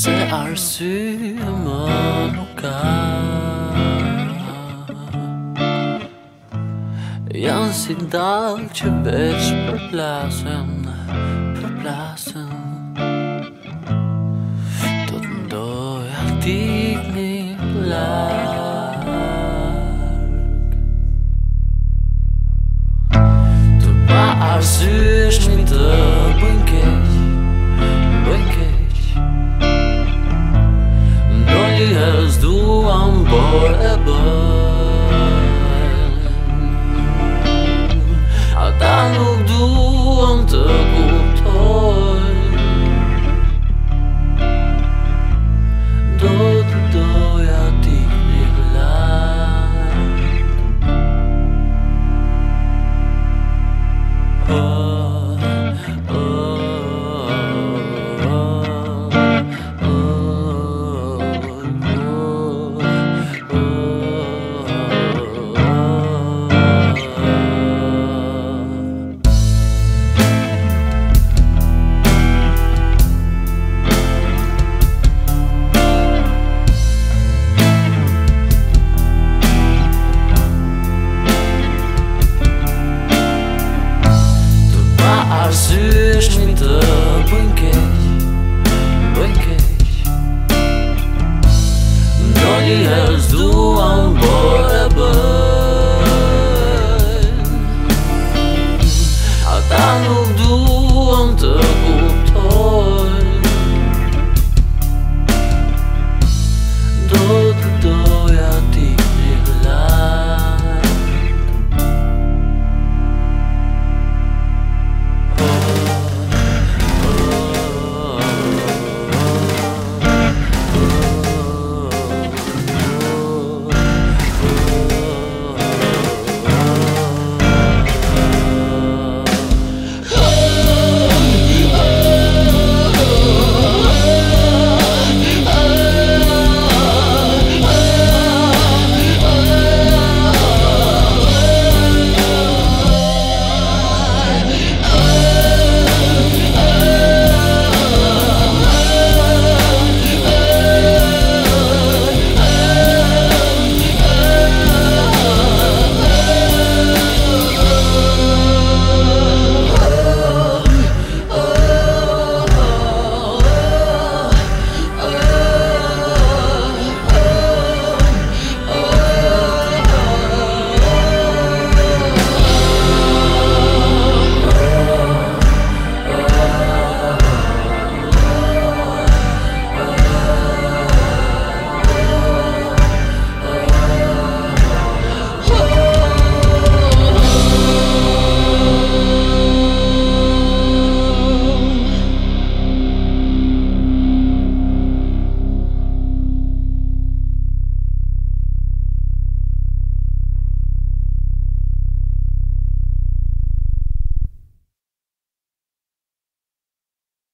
se arsye më nuk ka Janë si dalë që veç për plasën, për plasën Të të ndoj atik një plasën karşısında bankeş Bankeş Noli lhe duan bora ban Atanu